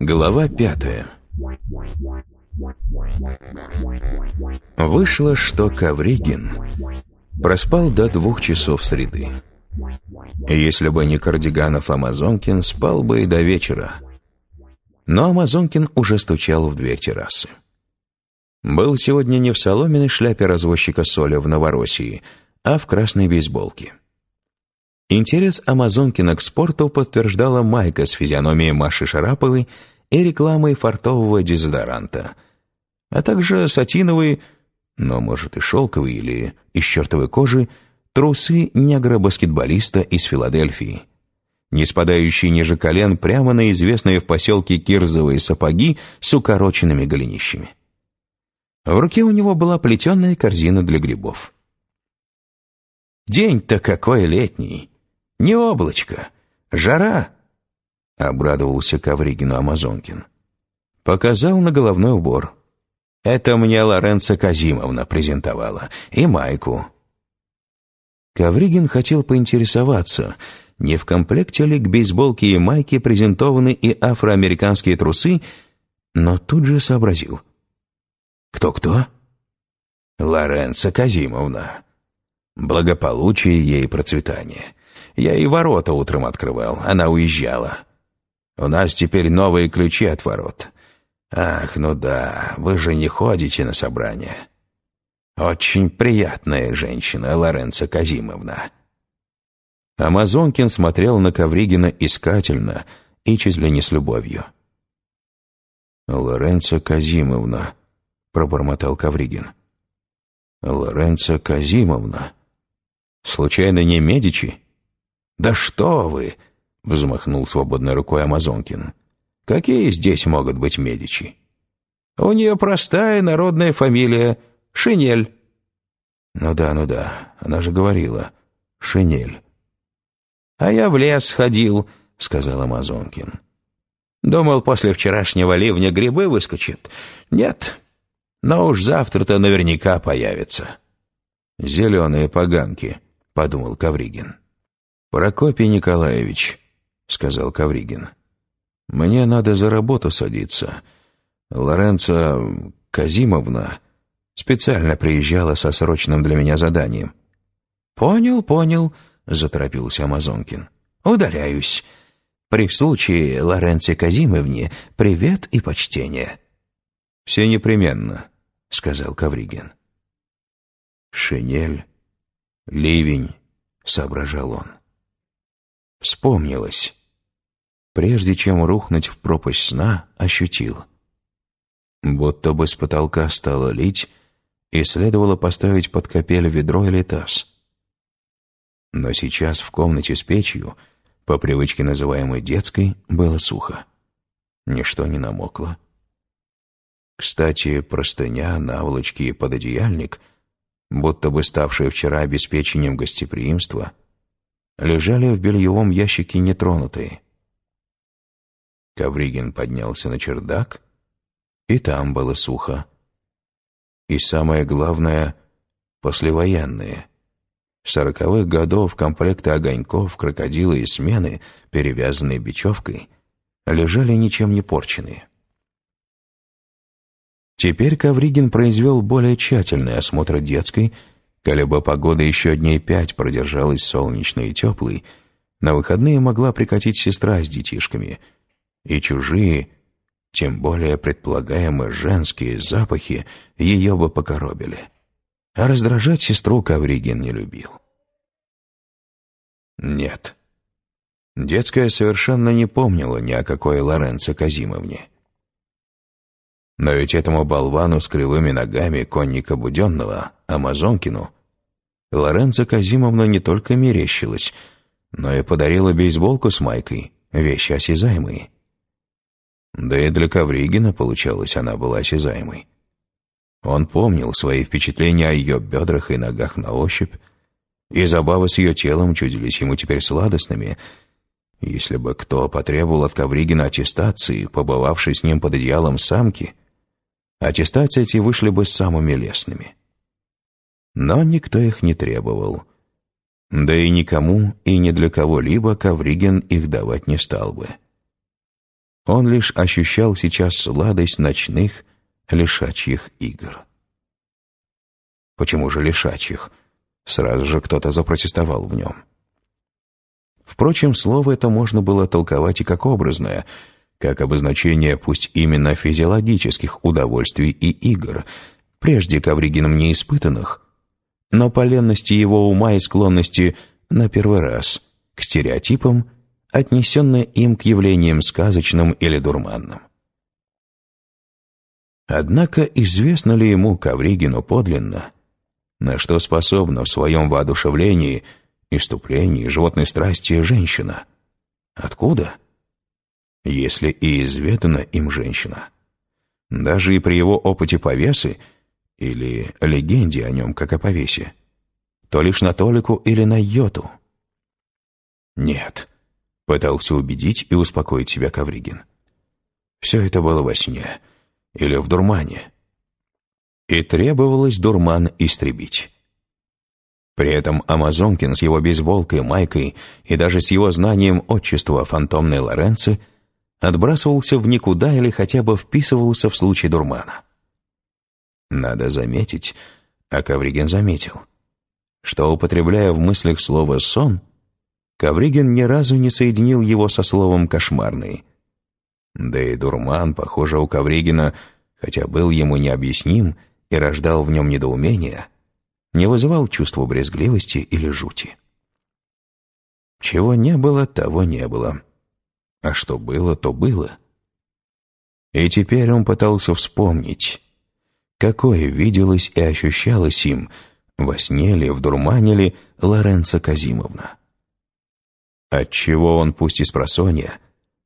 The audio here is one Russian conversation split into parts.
Глава пятая Вышло, что Ковригин проспал до двух часов среды. Если бы не Кардиганов Амазонкин, спал бы и до вечера. Но Амазонкин уже стучал в дверь террасы. Был сегодня не в соломенной шляпе развозчика соли в Новороссии, а в красной бейсболке. Интерес Амазонкина к спорту подтверждала майка с физиономией Маши Шараповой и рекламой фартового дезодоранта, а также сатиновые, но, может, и шелковые или из чертовой кожи, трусы негра-баскетболиста из Филадельфии, не спадающие ниже колен прямо на известные в поселке кирзовые сапоги с укороченными голенищами. В руке у него была плетеная корзина для грибов. «День-то какой летний! Не облачко! Жара!» — обрадовался Ковригину Амазонкин. Показал на головной убор. «Это мне Лоренцо Казимовна презентовала. И майку». Ковригин хотел поинтересоваться, не в комплекте ли к бейсболке и майке презентованы и афроамериканские трусы, но тут же сообразил. «Кто-кто?» «Лоренцо Казимовна. Благополучие ей процветание. Я и ворота утром открывал, она уезжала. У нас теперь новые ключи от ворот. Ах, ну да, вы же не ходите на собрания. Очень приятная женщина, Лоренцо Казимовна». Амазонкин смотрел на Ковригина искательно и чуть ли не с любовью. «Лоренцо Казимовна», — пробормотал Ковригин. «Лоренцо Казимовна. Случайно не Медичи?» «Да что вы!» взмахнул свободной рукой Амазонкин. «Какие здесь могут быть Медичи? У нее простая народная фамилия — Шинель». «Ну да, ну да, она же говорила. Шинель». «А я в лес ходил», — сказал Амазонкин. «Думал, после вчерашнего ливня грибы выскочат. Нет, но уж завтра-то наверняка появится». «Зеленые поганки», — подумал Кавригин. «Прокопий Николаевич», — сказал Кавригин. «Мне надо за работу садиться. Лоренцо Казимовна специально приезжала со срочным для меня заданием». «Понял, понял», — заторопился Амазонкин. «Удаляюсь. При случае Лоренце Казимовне привет и почтение». «Все непременно», — сказал Кавригин. «Шинель, ливень», — соображал он. Вспомнилось. Прежде чем рухнуть в пропасть сна, ощутил. Будто бы с потолка стало лить, и следовало поставить под капель ведро или таз. Но сейчас в комнате с печью, по привычке называемой детской, было сухо. Ничто не намокло. Кстати, простыня, наволочки и пододеяльник, будто бы ставшие вчера обеспечением гостеприимства — лежали в бельевом ящике нетронутые. Ковригин поднялся на чердак, и там было сухо. И самое главное — послевоенные. Сороковых годов комплекты огоньков, крокодилы и смены, перевязанные бечевкой, лежали ничем не порченные. Теперь Ковригин произвел более тщательный осмотр детской, Коли бы погода еще дней пять продержалась солнечной и теплой, на выходные могла прикатить сестра с детишками, и чужие, тем более предполагаемые женские запахи, ее бы покоробили. А раздражать сестру Кавригин не любил. Нет. Детская совершенно не помнила ни о какой Лоренцо Казимовне. Но ведь этому болвану с кривыми ногами конника Буденного, Амазонкину, Лоренцо Казимовна не только мерещилась, но и подарила бейсболку с майкой, вещи осязаемые. Да и для Ковригина, получалось, она была осязаемой. Он помнил свои впечатления о ее бедрах и ногах на ощупь, и забавы с ее телом чудились ему теперь сладостными. Если бы кто потребовал от Ковригина аттестации, побывавший с ним под одеялом самки, аттестации эти вышли бы самыми лестными. Но никто их не требовал. Да и никому и ни для кого-либо Ковригин их давать не стал бы. Он лишь ощущал сейчас сладость ночных лишачьих игр. Почему же лишачьих? Сразу же кто-то запротестовал в нем. Впрочем, слово это можно было толковать и как образное, как обозначение пусть именно физиологических удовольствий и игр, прежде Ковригином не испытанных, но по ленности его ума и склонности на первый раз к стереотипам, отнесенные им к явлениям сказочным или дурманным. Однако известно ли ему, Ковригину, подлинно, на что способна в своем воодушевлении, иступлении, животной страсти женщина? Откуда? Если и изведана им женщина. Даже и при его опыте повесы или легенде о нем как о повесе, то лишь на толику или на йоту. Нет, пытался убедить и успокоить себя Ковригин. Все это было во сне или в дурмане. И требовалось дурман истребить. При этом Амазонкин с его бейсболкой, майкой и даже с его знанием отчества фантомной Лоренци отбрасывался в никуда или хотя бы вписывался в случай дурмана. Надо заметить, а Ковригин заметил, что, употребляя в мыслях слово «сон», Ковригин ни разу не соединил его со словом «кошмарный». Да и дурман, похоже, у Ковригина, хотя был ему необъясним и рождал в нем недоумение, не вызывал чувства брезгливости или жути. Чего не было, того не было. А что было, то было. И теперь он пытался вспомнить, какое виделось и ощущалось им, во сне ли, в дурмане ли, Лоренцо Казимовна. Отчего он, пусть и с просонья,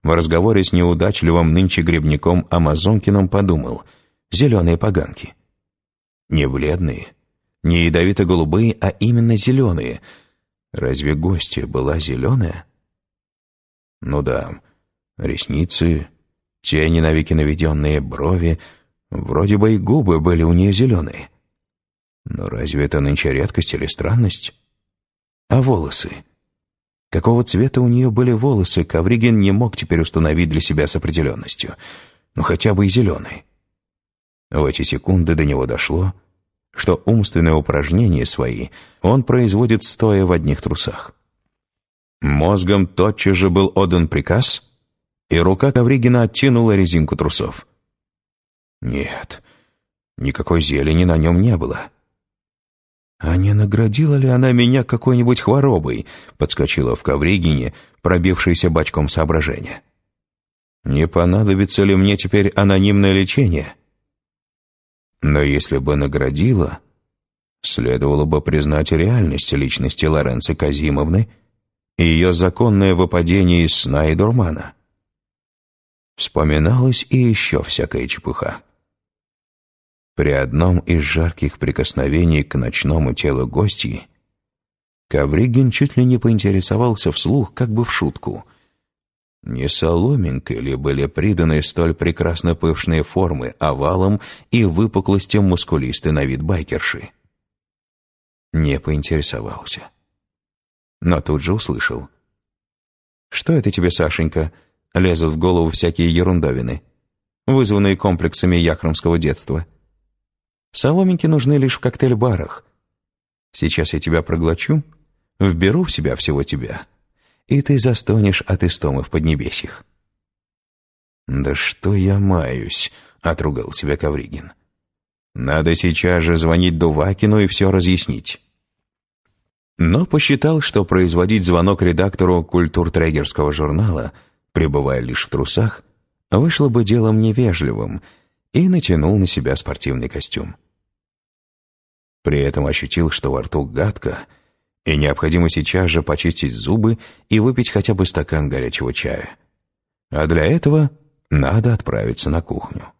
в разговоре с неудачливым нынче грибником Амазонкиным подумал «зеленые поганки». Не бледные, не ядовито-голубые, а именно зеленые. Разве гостья была зеленая? Ну да, ресницы, тени навеки наведенные, брови — Вроде бы и губы были у нее зеленые. Но разве это нынче редкость или странность? А волосы? Какого цвета у нее были волосы, Ковригин не мог теперь установить для себя с определенностью. Ну, хотя бы и зеленые. В эти секунды до него дошло, что умственные упражнения свои он производит стоя в одних трусах. Мозгом тотчас же был отдан приказ, и рука Ковригина оттянула резинку трусов. Нет, никакой зелени на нем не было. «А не наградила ли она меня какой-нибудь хворобой?» подскочила в ковригине, пробившейся бачком соображения. «Не понадобится ли мне теперь анонимное лечение?» Но если бы наградила, следовало бы признать реальность личности Лоренци Казимовны и ее законное выпадение из сна и дурмана. Вспоминалось и еще всякая чепуха. При одном из жарких прикосновений к ночному телу гостьи Ковригин чуть ли не поинтересовался вслух, как бы в шутку. Не соломинкой ли были приданы столь прекрасно пышные формы овалом и выпуклостям мускулисты на вид байкерши? Не поинтересовался. Но тут же услышал. «Что это тебе, Сашенька?» Лезут в голову всякие ерундовины, вызванные комплексами яхромского детства. Соломинки нужны лишь в коктейль-барах. Сейчас я тебя проглочу, вберу в себя всего тебя, и ты застонешь от истомы в поднебесьях». «Да что я маюсь?» — отругал себя Ковригин. «Надо сейчас же звонить Дувакину и все разъяснить». Но посчитал, что производить звонок редактору культуртрегерского журнала, пребывая лишь в трусах, вышло бы делом невежливым — и натянул на себя спортивный костюм. При этом ощутил, что во рту гадко, и необходимо сейчас же почистить зубы и выпить хотя бы стакан горячего чая. А для этого надо отправиться на кухню.